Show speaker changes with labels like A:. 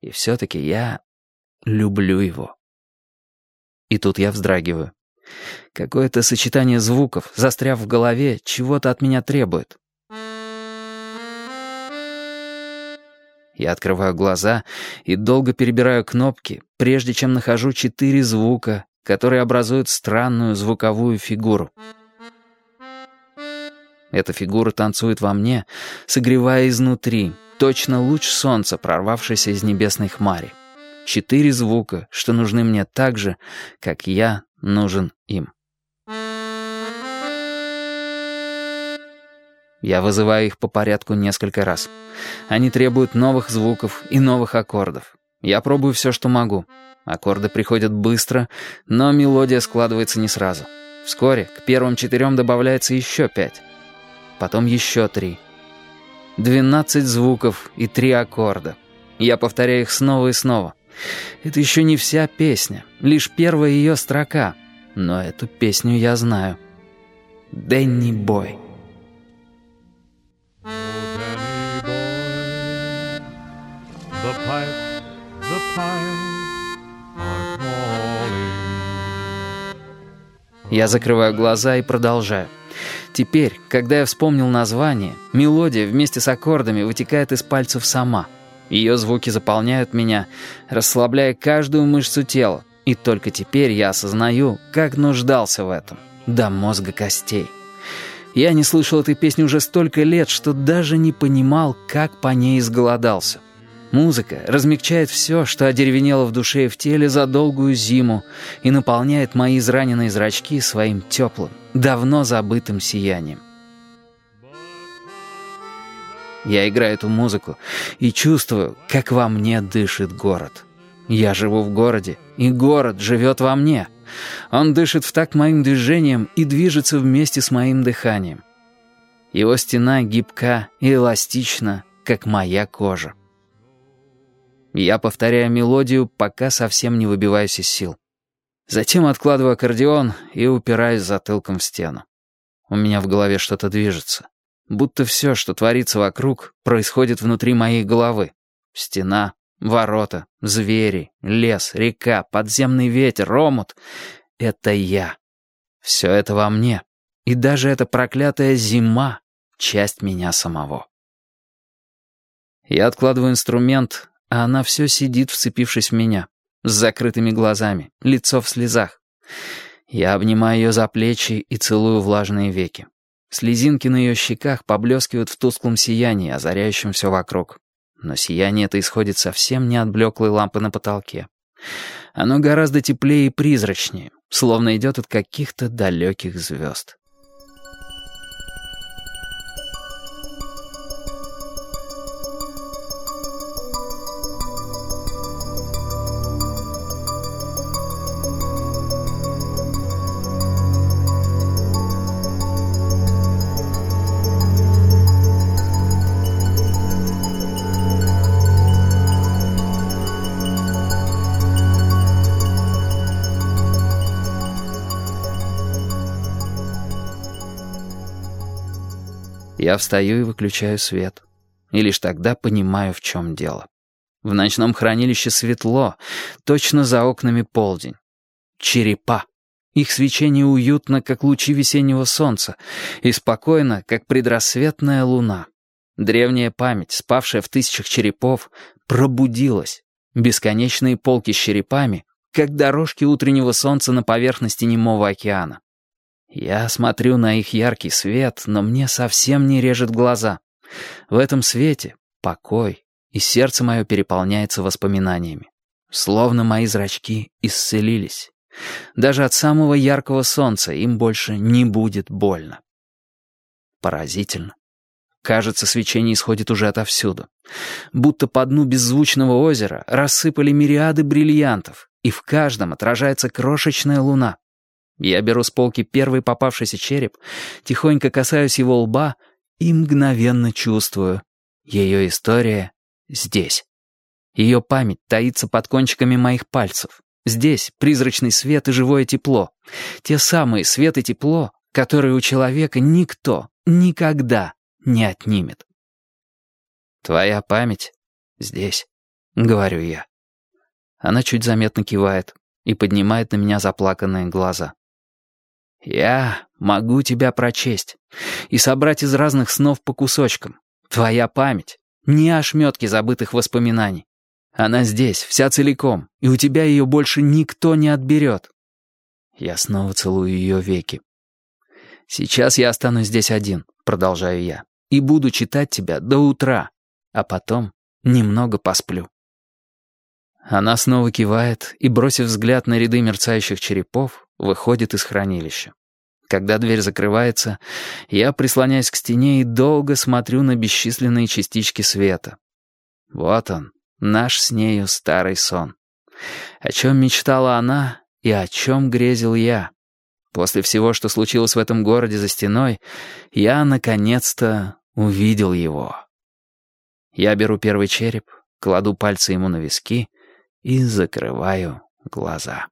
A: И все-таки я люблю его. И тут я вздрагиваю. Какое-то сочетание звуков, застряв в голове, чего-то от меня требует. Я открываю глаза и долго перебираю кнопки, прежде чем нахожу четыре звука, которые образуют странную звуковую фигуру. Эта фигура танцует во мне, согревая изнутри, точно луч солнца, прорвавшийся из небесной хмари. Четыре звука, что нужны мне так же, как я нужен им. Я вызываю их по порядку несколько раз. Они требуют новых звуков и новых аккордов. Я пробую все, что могу. Аккорды приходят быстро, но мелодия складывается не сразу. Вскоре к первым четырем добавляется еще пять. Потом еще три. Двенадцать звуков и три аккорда. Я повторяю их снова и снова. Это еще не вся песня, лишь первая ее строка. Но эту песню я знаю. Дэнни Бой. The pipe, the pipe. Я закрываю глаза и продолжаю. Теперь, когда я вспомнил название, мелодия вместе с аккордами вытекает из пальцев сама. Ее звуки заполняют меня, расслабляя каждую мышцу тела. И только теперь я осознаю, как нуждался в этом. До мозга костей. Я не слышал этой песни уже столько лет, что даже не понимал, как по ней изголодался. Музыка размягчает все, что одеревенело в душе и в теле за долгую зиму и наполняет мои израненные зрачки своим теплым, давно забытым сиянием. Я играю эту музыку и чувствую, как во мне дышит город. Я живу в городе, и город живет во мне. Он дышит в такт моим движением и движется вместе с моим дыханием. Его стена гибка и эластична, как моя кожа. Я повторяю мелодию, пока совсем не выбиваюсь из сил. Затем откладываю аккордеон и упираюсь затылком в стену. У меня в голове что-то движется. Будто все, что творится вокруг, происходит внутри моей головы. Стена, ворота, звери, лес, река, подземный ветер, омут — это я. Все это во мне. И даже эта проклятая зима — часть меня самого. Я откладываю инструмент, а она все сидит, вцепившись в меня, с закрытыми глазами, лицо в слезах. Я обнимаю ее за плечи и целую влажные веки. Слезинки на ее щеках поблескивают в тусклом сиянии, озаряющем все вокруг. Но сияние это исходит совсем не от блеклой лампы на потолке. Оно гораздо теплее и призрачнее, словно идет от каких-то далеких звезд. Я встаю и выключаю свет. И лишь тогда понимаю, в чем дело. В ночном хранилище светло, точно за окнами полдень. Черепа. Их свечение уютно, как лучи весеннего солнца, и спокойно, как предрассветная луна. Древняя память, спавшая в тысячах черепов, пробудилась. Бесконечные полки с черепами, как дорожки утреннего солнца на поверхности немого океана. Я смотрю на их яркий свет, но мне совсем не режет глаза. В этом свете покой, и сердце мое переполняется воспоминаниями. Словно мои зрачки исцелились. Даже от самого яркого солнца им больше не будет больно. Поразительно. Кажется, свечение исходит уже отовсюду. Будто по дну беззвучного озера рассыпали мириады бриллиантов, и в каждом отражается крошечная луна. Я беру с полки первый попавшийся череп, тихонько касаюсь его лба и мгновенно чувствую. Ее история здесь. Ее память таится под кончиками моих пальцев. Здесь призрачный свет и живое тепло. Те самые свет и тепло, которые у человека никто никогда не отнимет. Твоя память здесь, — говорю я. Она чуть заметно кивает и поднимает на меня заплаканные глаза. «Я могу тебя прочесть и собрать из разных снов по кусочкам. Твоя память — не ошметки забытых воспоминаний. Она здесь, вся целиком, и у тебя ее больше никто не отберет». Я снова целую ее веки. «Сейчас я останусь здесь один», — продолжаю я, «и буду читать тебя до утра, а потом немного посплю». Она снова кивает и, бросив взгляд на ряды мерцающих черепов, выходит из хранилища. Когда дверь закрывается, я прислоняюсь к стене и долго смотрю на бесчисленные частички света. Вот он, наш с нею старый сон. О чем мечтала она и о чем грезил я. После всего, что случилось в этом городе за стеной, я, наконец-то, увидел его. Я беру первый череп, кладу пальцы ему на виски — и закрываю глаза.